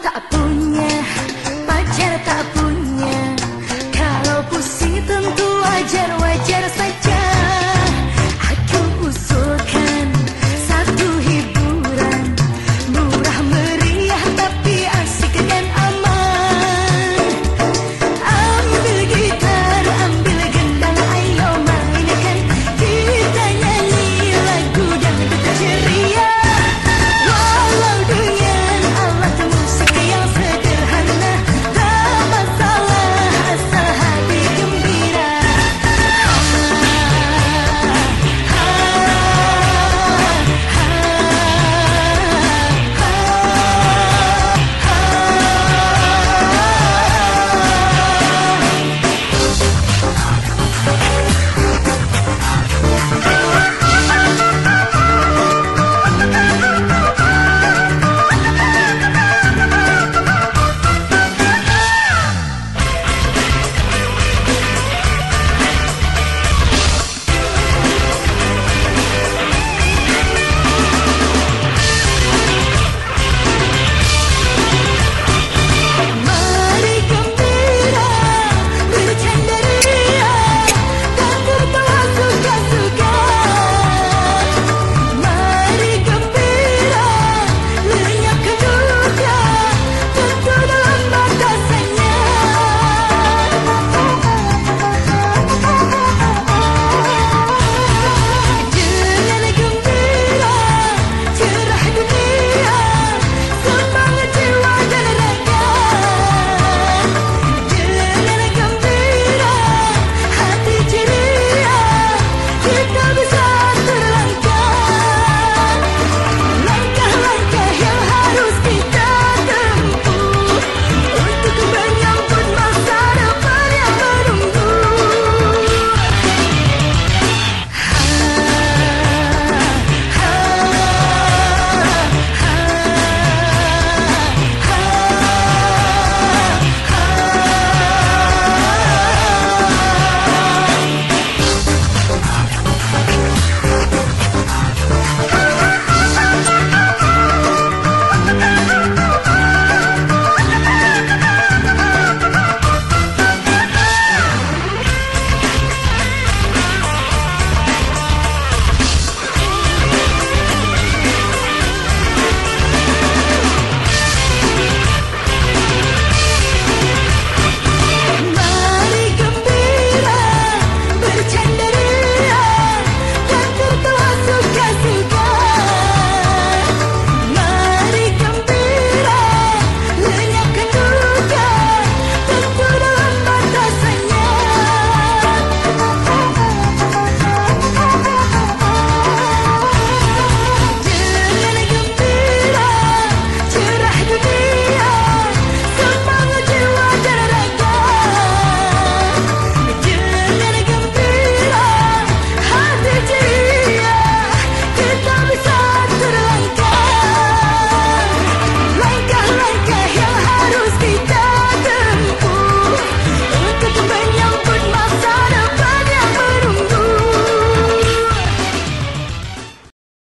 tak